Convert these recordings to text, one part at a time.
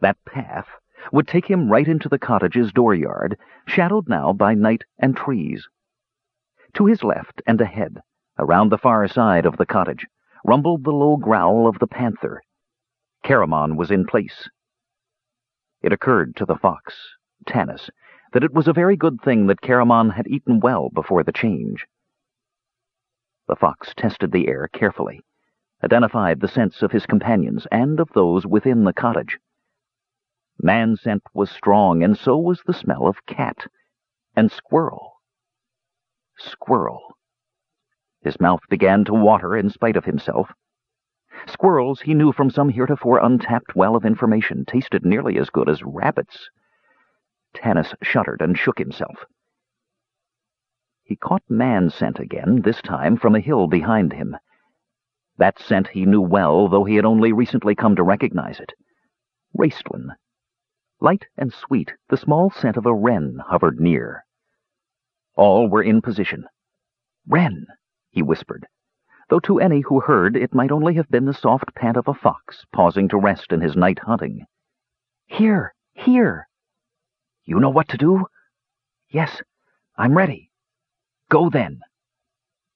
That path would take him right into the cottage's dooryard, shadowed now by night and trees. To his left and ahead, around the far side of the cottage, rumbled the low growl of the panther. Caramon was in place. It occurred to the fox, Tanis, that it was a very good thing that Caramon had eaten well before the change. The fox tested the air carefully, identified the scents of his companions and of those within the cottage. Man scent was strong, and so was the smell of cat and squirrel. Squirrel. His mouth began to water in spite of himself. Squirrels, he knew from some heretofore untapped well of information, tasted nearly as good as rabbits. Tanis shuddered and shook himself. He caught man scent again, this time from a hill behind him. That scent he knew well, though he had only recently come to recognize it. Raistlin. Light and sweet, the small scent of a wren hovered near. All were in position. Wren, he whispered, though to any who heard it might only have been the soft pant of a fox pausing to rest in his night hunting. Here, here. You know what to do? Yes, I'm ready. Go then.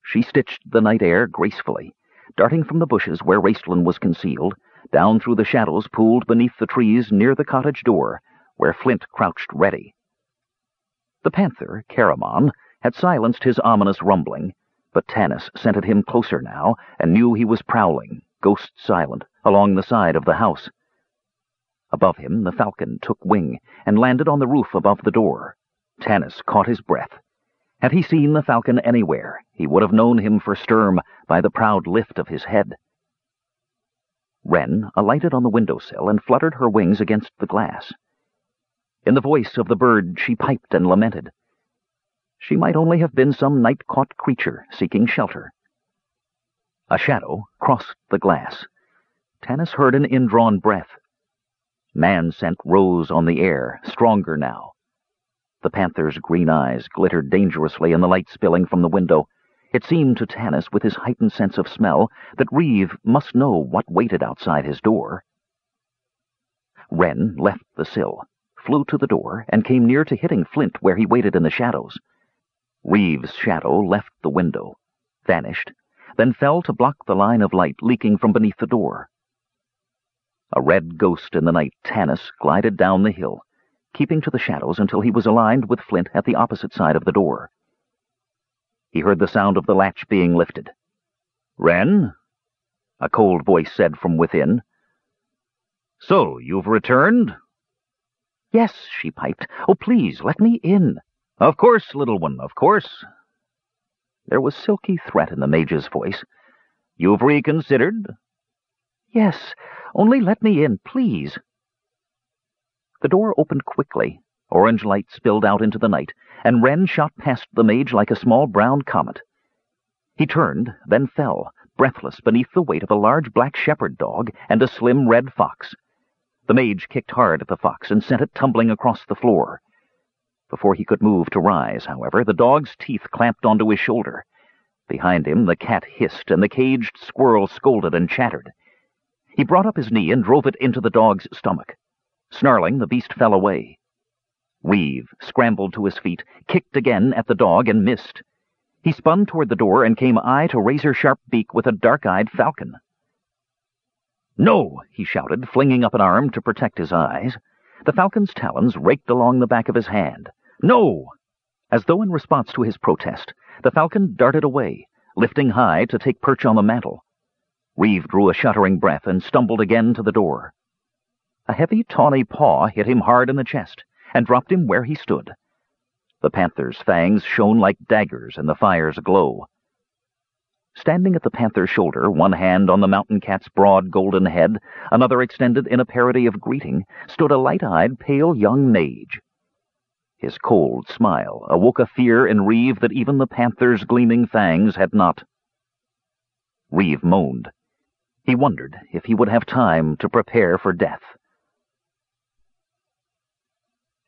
She stitched the night air gracefully, darting from the bushes where Raistlin was concealed, down through the shadows pooled beneath the trees near the cottage door, where Flint crouched ready. The panther, Caramon, had silenced his ominous rumbling, but Tanis scented him closer now and knew he was prowling, ghost-silent, along the side of the house. Above him, the falcon took wing and landed on the roof above the door. Tanis caught his breath. Had he seen the falcon anywhere, he would have known him for Sturm by the proud lift of his head. Wren alighted on the windowsill and fluttered her wings against the glass. In the voice of the bird she piped and lamented. She might only have been some night-caught creature seeking shelter. A shadow crossed the glass. Tanis heard an indrawn breath. Man scent rose on the air, stronger now. The panther's green eyes glittered dangerously in the light spilling from the window. It seemed to Tanis, with his heightened sense of smell, that Reeve must know what waited outside his door. Wren left the sill, flew to the door, and came near to hitting Flint where he waited in the shadows. Reeve's shadow left the window, vanished, then fell to block the line of light leaking from beneath the door. A red ghost in the night, Tanis glided down the hill, keeping to the shadows until he was aligned with Flint at the opposite side of the door. He heard the sound of the latch being lifted. Wren? A cold voice said from within. So, you've returned? Yes, she piped. Oh, please, let me in. Of course, little one, of course. There was silky threat in the mage's voice. You've reconsidered? Yes, only let me in, please. The door opened quickly. Orange light spilled out into the night, and Wren shot past the mage like a small brown comet. He turned, then fell, breathless beneath the weight of a large black shepherd dog and a slim red fox. The mage kicked hard at the fox and sent it tumbling across the floor. Before he could move to rise, however, the dog's teeth clamped onto his shoulder. Behind him, the cat hissed, and the caged squirrel scolded and chattered. He brought up his knee and drove it into the dog's stomach. Snarling, the beast fell away. Reeve scrambled to his feet, kicked again at the dog, and missed. He spun toward the door and came eye to razor-sharp beak with a dark-eyed falcon. No, he shouted, flinging up an arm to protect his eyes. The falcon's talons raked along the back of his hand. No! As though in response to his protest, the falcon darted away, lifting high to take perch on the mantel. Reeve drew a shuddering breath and stumbled again to the door. A heavy, tawny paw hit him hard in the chest and dropped him where he stood. The panther's fangs shone like daggers in the fire's glow. Standing at the panther's shoulder, one hand on the mountain cat's broad golden head, another extended in a parody of greeting, stood a light-eyed, pale young mage. His cold smile awoke a fear in Reeve that even the panther's gleaming fangs had not. Reeve moaned. He wondered if he would have time to prepare for death.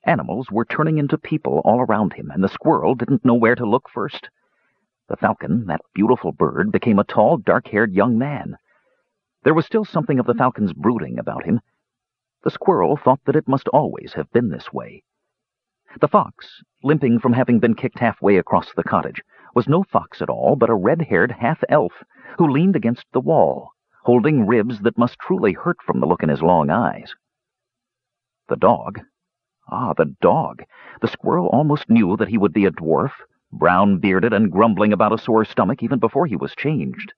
Animals were turning into people all around him, and the squirrel didn't know where to look first. The falcon, that beautiful bird, became a tall, dark-haired young man. There was still something of the falcon's brooding about him. The squirrel thought that it must always have been this way. The fox, limping from having been kicked halfway across the cottage, was no fox at all, but a red-haired half-elf who leaned against the wall, holding ribs that must truly hurt from the look in his long eyes. The dog. Ah, the dog. The squirrel almost knew that he would be a dwarf, brown-bearded and grumbling about a sore stomach even before he was changed.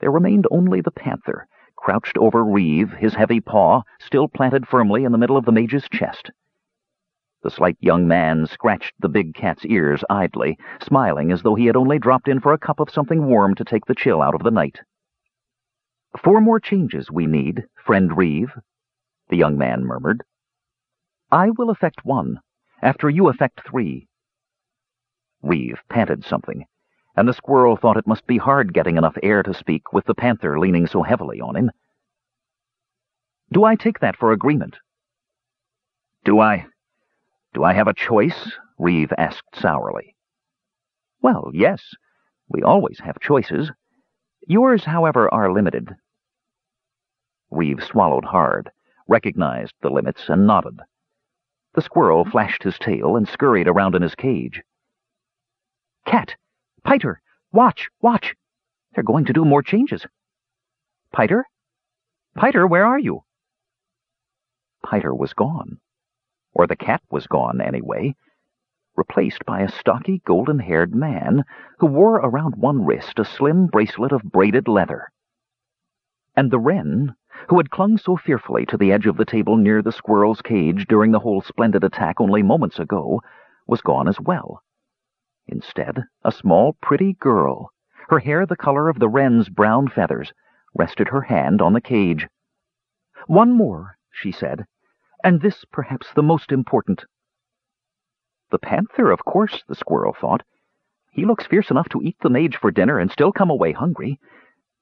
There remained only the panther, crouched over Reeve, his heavy paw still planted firmly in the middle of the mage's chest. The slight young man scratched the big cat's ears idly, smiling as though he had only dropped in for a cup of something warm to take the chill out of the night. Four more changes we need, friend Reeve, the young man murmured. I will effect one, after you effect three. Reeve panted something, and the squirrel thought it must be hard getting enough air to speak with the panther leaning so heavily on him. Do I take that for agreement? Do I? Do I have a choice? Reeve asked sourly. Well, yes. We always have choices. Yours, however, are limited. Reeve swallowed hard, recognized the limits, and nodded. The squirrel mm-hmm. flashed his tail and scurried around in his cage. Cat! Piter! Watch! Watch! They're going to do more changes. Piter? Piter, where are you? Piter was gone or the cat was gone anyway, replaced by a stocky, golden-haired man who wore around one wrist a slim bracelet of braided leather. And the wren, who had clung so fearfully to the edge of the table near the squirrel's cage during the whole splendid attack only moments ago, was gone as well. Instead, a small, pretty girl, her hair the color of the wren's brown feathers, rested her hand on the cage. One more, she said, and this perhaps the most important. The panther, of course, the squirrel thought. He looks fierce enough to eat the mage for dinner and still come away hungry.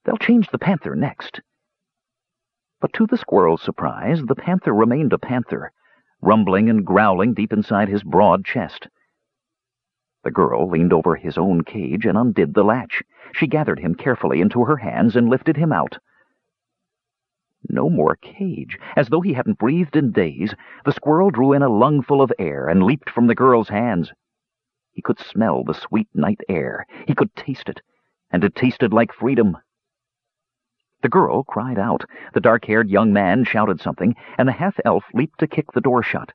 They'll change the panther next. But to the squirrel's surprise, the panther remained a panther, rumbling and growling deep inside his broad chest. The girl leaned over his own cage and undid the latch. She gathered him carefully into her hands and lifted him out. No more cage. As though he hadn't breathed in days, the squirrel drew in a lungful of air and leaped from the girl's hands. He could smell the sweet night air. He could taste it, and it tasted like freedom. The girl cried out. The dark-haired young man shouted something, and the half-elf leaped to kick the door shut.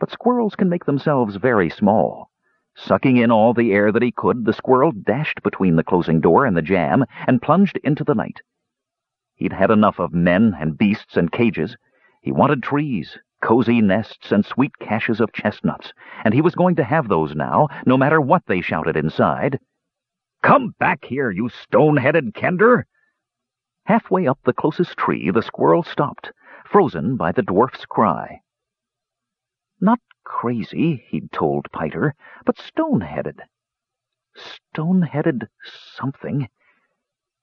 But squirrels can make themselves very small. Sucking in all the air that he could, the squirrel dashed between the closing door and the jamb and plunged into the night. He'd had enough of men and beasts and cages. He wanted trees, cozy nests, and sweet caches of chestnuts, and he was going to have those now, no matter what they shouted inside. Come back here, you stone-headed kender! Halfway up the closest tree, the squirrel stopped, frozen by the dwarf's cry. Not crazy, he'd told Piter, but stone-headed. Stone-headed something.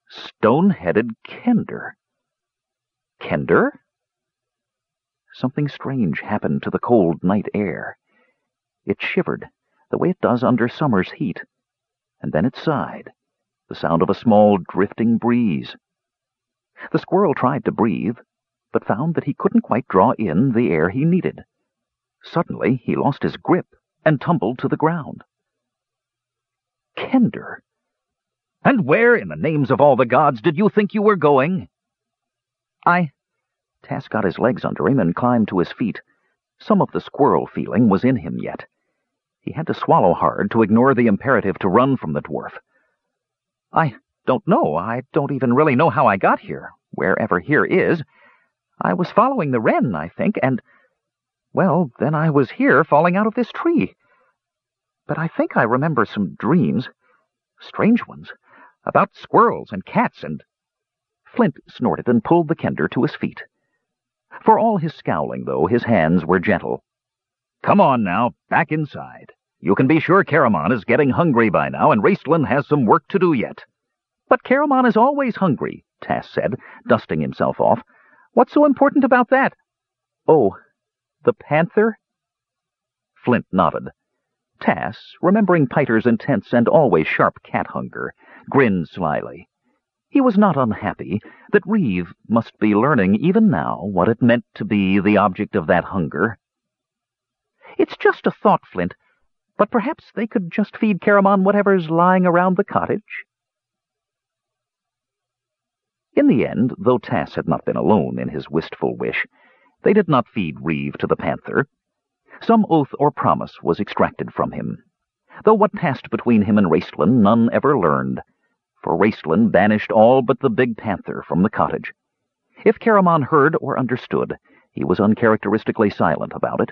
Stone-headed Kender. Kender? Something strange happened to the cold night air. It shivered, the way it does under summer's heat, and then it sighed, the sound of a small drifting breeze. The squirrel tried to breathe, but found that he couldn't quite draw in the air he needed. Suddenly he lost his grip and tumbled to the ground. Kender! And where, in the names of all the gods, did you think you were going? I... Tass got his legs under him and climbed to his feet. Some of the squirrel feeling was in him yet. He had to swallow hard to ignore the imperative to run from the dwarf. I don't know. I don't even really know how I got here, wherever here is. I was following the wren, I think, and... Well, then I was here falling out of this tree. But I think I remember some dreams. Strange ones about squirrels and cats and... Flint snorted and pulled the kender to his feet. For all his scowling, though, his hands were gentle. Come on now, back inside. You can be sure Caramon is getting hungry by now, and Raistlin has some work to do yet. But Caramon is always hungry, Tass said, dusting himself off. What's so important about that? Oh, the panther? Flint nodded. Tass, remembering Piter's intense and always sharp cat hunger, grinned slyly. He was not unhappy that Reeve must be learning even now what it meant to be the object of that hunger. It's just a thought, Flint, but perhaps they could just feed Caramon whatever's lying around the cottage. In the end, though Tass had not been alone in his wistful wish, they did not feed Reeve to the panther. Some oath or promise was extracted from him, though what passed between him and Raistlin none ever learned, for Raistlin banished all but the big panther from the cottage. If Caramon heard or understood, he was uncharacteristically silent about it,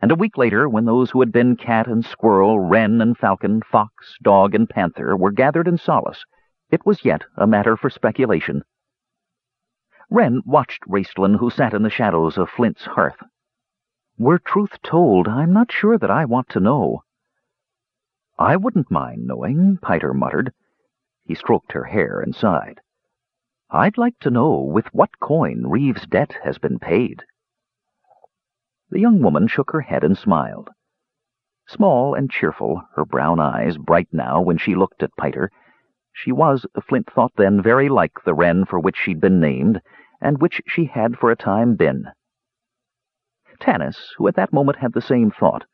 and a week later, when those who had been cat and squirrel, wren and falcon, fox, dog, and panther were gathered in solace, it was yet a matter for speculation. Wren watched Raistlin, who sat in the shadows of Flint's hearth. Were truth told, I'm not sure that I want to know. I wouldn't mind knowing, Piter muttered. He stroked her hair and sighed. I'd like to know with what coin Reeve's debt has been paid. The young woman shook her head and smiled. Small and cheerful, her brown eyes bright now when she looked at Piter, she was, Flint thought then, very like the wren for which she'd been named, and which she had for a time been. Tanis, who at that moment had the same thought,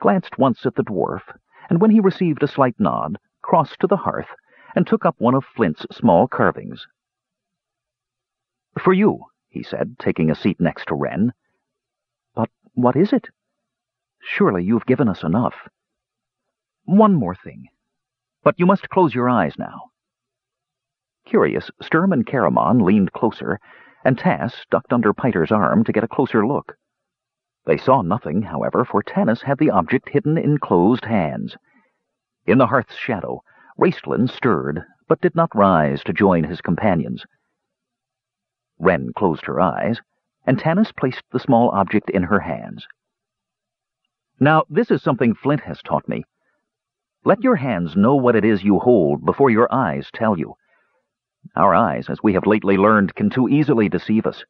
glanced once at the dwarf, and when he received a slight nod, crossed to the hearth and took up one of Flint's small carvings. For you, he said, taking a seat next to Wren. But what is it? Surely you've given us enough. One more thing. But you must close your eyes now. Curious, Sturm and Caramon leaned closer, and Tass ducked under Piter's arm to get a closer look. They saw nothing, however, for Tanis had the object hidden in closed hands. In the hearth's shadow, Raistlin stirred, but did not rise to join his companions. Wren closed her eyes, and Tanis placed the small object in her hands. Now, this is something Flint has taught me. Let your hands know what it is you hold before your eyes tell you. Our eyes, as we have lately learned, can too easily deceive us.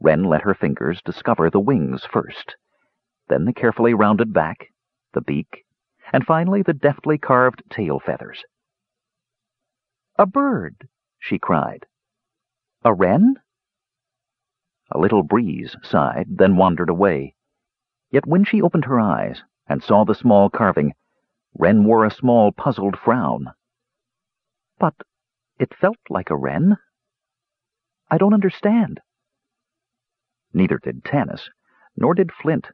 Wren let her fingers discover the wings first, then the carefully rounded back, the beak, and finally the deftly carved tail feathers. A bird, she cried. A wren? A little breeze sighed, then wandered away. Yet when she opened her eyes and saw the small carving, Wren wore a small, puzzled frown. But it felt like a wren. I don't understand. Neither did Tanis, nor did Flint.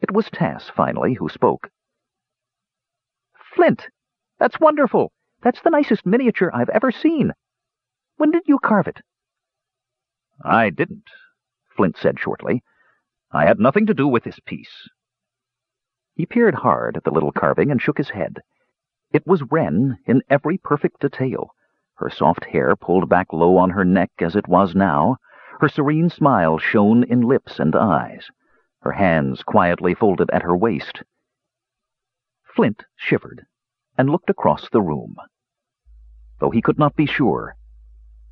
It was Tass, finally, who spoke. Flint! That's wonderful! That's the nicest miniature I've ever seen. When did you carve it? I didn't, Flint said shortly. I had nothing to do with this piece. He peered hard at the little carving and shook his head. It was Wren in every perfect detail, her soft hair pulled back low on her neck as it was now, her serene smile shone in lips and eyes, her hands quietly folded at her waist, Flint shivered and looked across the room. Though he could not be sure,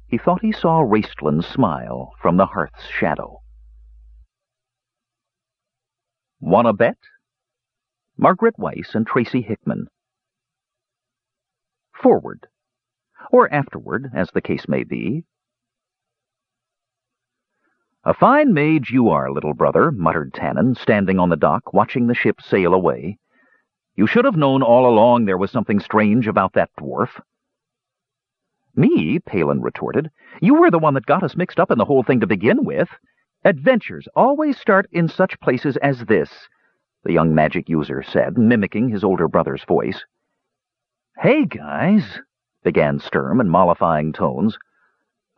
he thought he saw Raistlin smile from the hearth's shadow. Wanna bet? Margaret Weis and Tracy Hickman. Forward, or afterward, as the case may be. A fine mage you are, little brother, muttered Tanin, standing on the dock, watching the ship sail away. You should have known all along there was something strange about that dwarf. Me, Palin retorted. You were the one that got us mixed up in the whole thing to begin with. Adventures always start in such places as this, the young magic user said, mimicking his older brother's voice. Hey, guys, began Sturm in mollifying tones.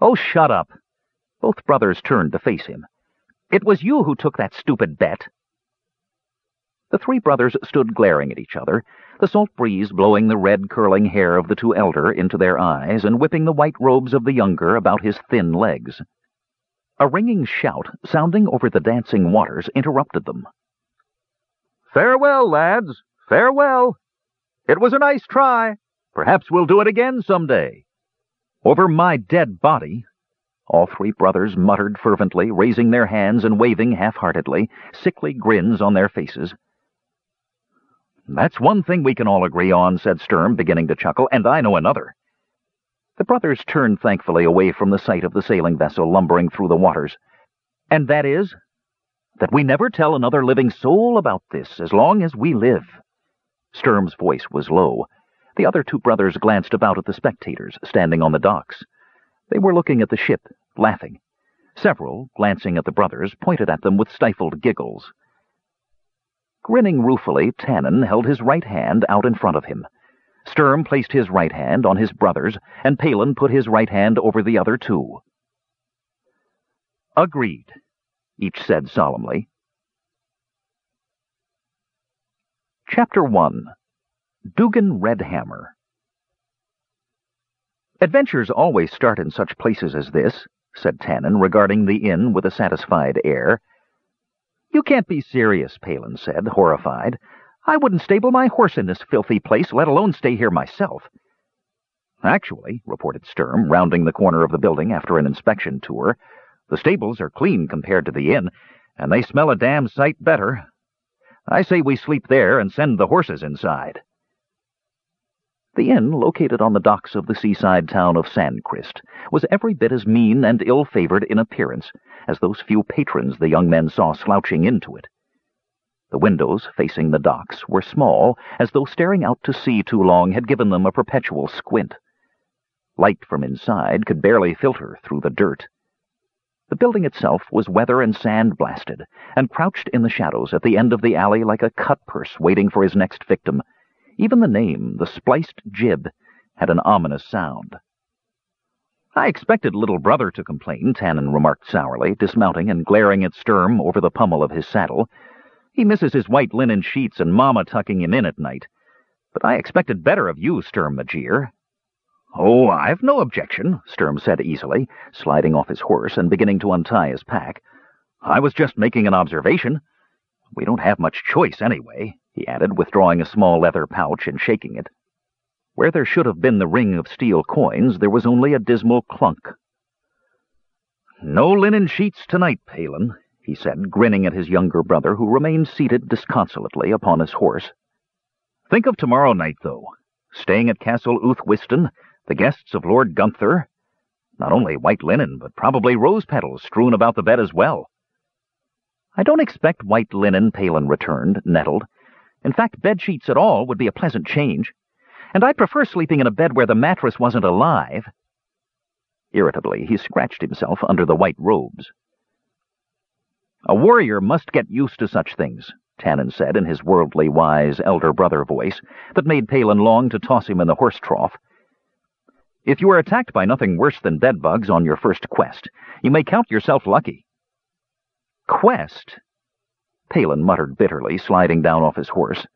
Oh, shut up. Both brothers turned to face him. It was you who took that stupid bet. The three brothers stood glaring at each other, the salt breeze blowing the red curling hair of the two elder into their eyes and whipping the white robes of the younger about his thin legs. A ringing shout, sounding over the dancing waters, interrupted them. Farewell, lads, farewell. It was a nice try. Perhaps we'll do it again some day. Over my dead body, all three brothers muttered fervently, raising their hands and waving half-heartedly, sickly grins on their faces. That's one thing we can all agree on, said Sturm, beginning to chuckle, and I know another. The brothers turned thankfully away from the sight of the sailing vessel lumbering through the waters. And that is, that we never tell another living soul about this as long as we live. Sturm's voice was low. The other two brothers glanced about at the spectators standing on the docks. They were looking at the ship, laughing. Several, glancing at the brothers, pointed at them with stifled giggles. Grinning ruefully, Tanin held his right hand out in front of him. Sturm placed his right hand on his brother's, and Palin put his right hand over the other two. Agreed, each said solemnly. Chapter 1 Dougan Redhammer Adventures always start in such places as this, said Tanin, regarding the inn with a satisfied air. You can't be serious, Palin said, horrified. I wouldn't stable my horse in this filthy place, let alone stay here myself. Actually, reported Sturm, rounding the corner of the building after an inspection tour, the stables are clean compared to the inn, and they smell a damn sight better. I say we sleep there and send the horses inside. The inn, located on the docks of the seaside town of Sandchrist, was every bit as mean and ill-favored in appearance as those few patrons the young men saw slouching into it. The windows facing the docks were small, as though staring out to sea too long had given them a perpetual squint. Light from inside could barely filter through the dirt. The building itself was weather and sand blasted, and crouched in the shadows at the end of the alley like a cut-purse waiting for his next victim. Even the name, the spliced jib, had an ominous sound. I expected little brother to complain, Tanin remarked sourly, dismounting and glaring at Sturm over the pommel of his saddle. He misses his white linen sheets and Mama tucking him in at night. But I expected better of you, Sturm Majere. Oh, I've no objection, Sturm said easily, sliding off his horse and beginning to untie his pack. I was just making an observation. We don't have much choice anyway, he added, withdrawing a small leather pouch and shaking it. Where there should have been the ring of steel coins, there was only a dismal clunk. No linen sheets tonight, Palin, he said, grinning at his younger brother, who remained seated disconsolately upon his horse. Think of tomorrow night, though. Staying at Castle Uth Wistan, the guests of Lord Gunthar. Not only white linen, but probably rose petals strewn about the bed as well. I don't expect white linen, Palin returned, nettled. In fact, bed sheets at all would be a pleasant change. And I'd prefer sleeping in a bed where the mattress wasn't alive. Irritably, he scratched himself under the white robes. A warrior must get used to such things, Tanin said in his worldly wise elder brother voice that made Palin long to toss him in the horse trough. If you are attacked by nothing worse than bedbugs on your first quest, you may count yourself lucky. Quest? Palin muttered bitterly, sliding down off his horse.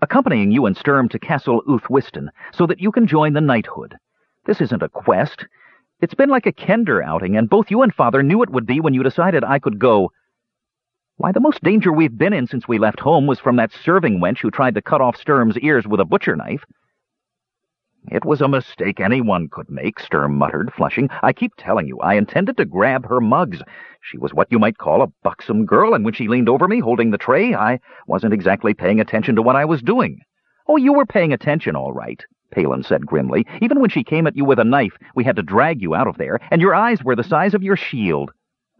Accompanying you and Sturm to Castle Uth Wistan so that you can join the knighthood. This isn't a quest. It's been like a Kender outing, and both you and Father knew it would be when you decided I could go. Why, the most danger we've been in since we left home was from that serving wench who tried to cut off Sturm's ears with a butcher knife. It was a mistake anyone could make, Sturm muttered, flushing. I keep telling you, I intended to grab her mugs. She was what you might call a buxom girl, and when she leaned over me, holding the tray, I wasn't exactly paying attention to what I was doing. Oh, you were paying attention, all right. Palin said grimly. Even when she came at you with a knife, we had to drag you out of there, and your eyes were the size of your shield.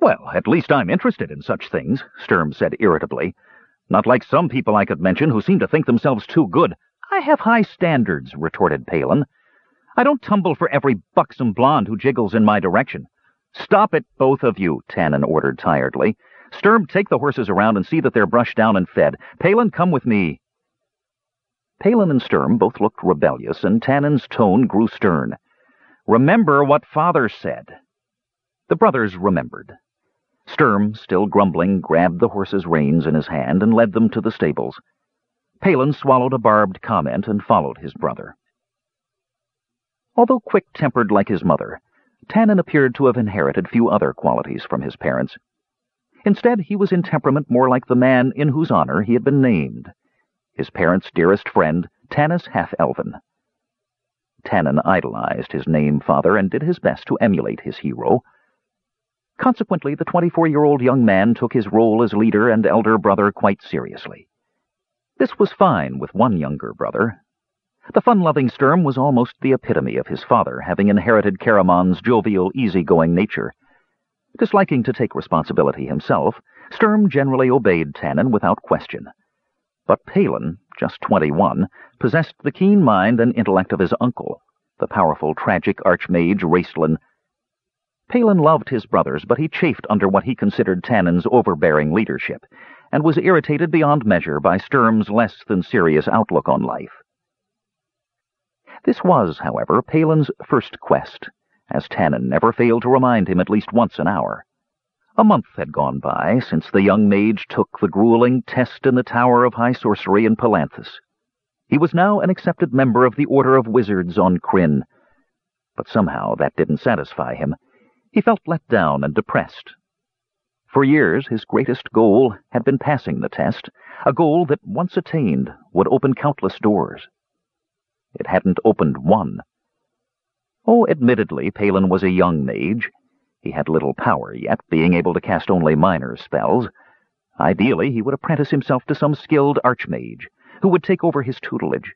Well, at least I'm interested in such things, Sturm said irritably. Not like some people I could mention who seem to think themselves too good. I have high standards, retorted Palin. I don't tumble for every buxom blonde who jiggles in my direction. Stop it, both of you, Tanin ordered tiredly. Sturm, take the horses around and see that they're brushed down and fed. Palin, come with me. Palin and Sturm both looked rebellious, and Tanin's tone grew stern. Remember what Father said. The brothers remembered. Sturm, still grumbling, grabbed the horse's reins in his hand and led them to the stables. Palin swallowed a barbed comment and followed his brother. Although quick-tempered like his mother, Tanin appeared to have inherited few other qualities from his parents. Instead, he was in temperament more like the man in whose honor he had been named his parents' dearest friend, Tanis Half-Elven. Tanin idolized his name father and did his best to emulate his hero. Consequently, the 24-year-old young man took his role as leader and elder brother quite seriously. This was fine with one younger brother. The fun-loving Sturm was almost the epitome of his father, having inherited Caramon's jovial, easy-going nature. Disliking to take responsibility himself, Sturm generally obeyed Tanin without question. But Palin, just twenty-one, possessed the keen mind and intellect of his uncle, the powerful, tragic archmage Raistlin. Palin loved his brothers, but he chafed under what he considered Tanin's overbearing leadership, and was irritated beyond measure by Sturm's less than serious outlook on life. This was, however, Palin's first quest, as Tanin never failed to remind him at least once an hour. A month had gone by since the young mage took the grueling test in the Tower of High Sorcery in Palanthas. He was now an accepted member of the Order of Wizards on Krynn, but somehow that didn't satisfy him. He felt let down and depressed. For years, his greatest goal had been passing the test, a goal that, once attained, would open countless doors. It hadn't opened one. Oh, admittedly, Palin was a young mage. He had little power yet, being able to cast only minor spells. Ideally, he would apprentice himself to some skilled archmage, who would take over his tutelage.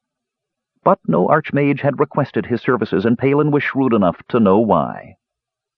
But no archmage had requested his services, and Palin was shrewd enough to know why.